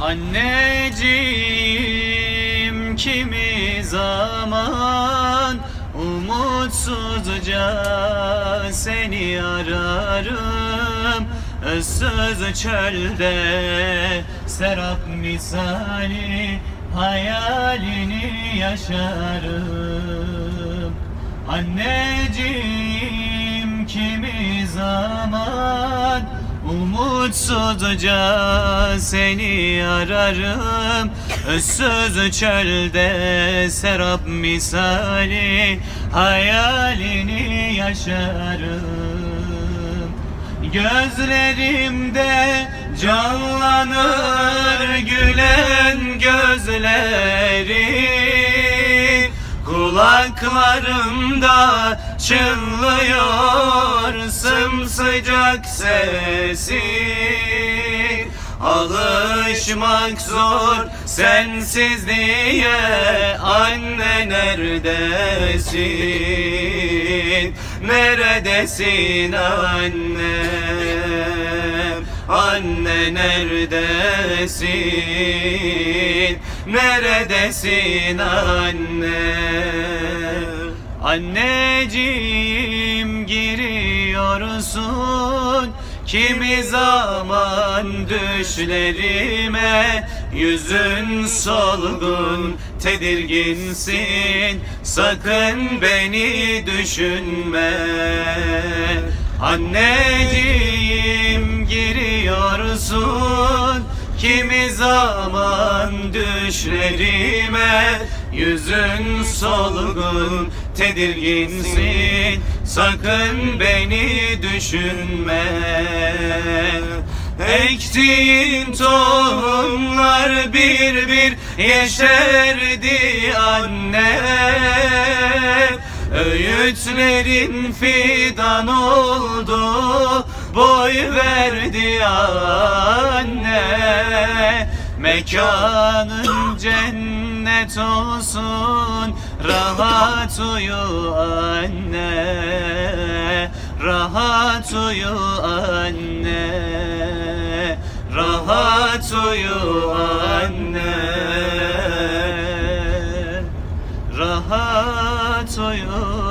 Anneciğim kimi zaman umutsuzca seni ararım. Issız çölde serap misali hayalini yaşarım. Anneciğim kimi zaman Umutsuzca seni ararım. Issız çölde serap misali Hayalini yaşarım. Gözlerimde canlanır gülen gözleri Kulaklarımda çınlıyor sımsıcak sesi Alışmak zor sensizliğe anne neredesin? Neredesin annem? Anne neredesin? Neredesin anne? Anneciğim giriyorsun. Kimi zaman düşlerime Yüzün solgun tedirginsin. Sakın beni düşünme. Anneciğim giriyorsun. Kimi zaman düşlerime Yüzün solgun tedirginsin. Sakın beni düşünme. Ektiğin tohumlar bir bir yeşerdi anne. Öğütlerin fidan oldu Boy verdi anne Mekanın cennet olsun. Rahat uyu anne. Rahat uyu anne. Rahat uyu anne. Rahat uyu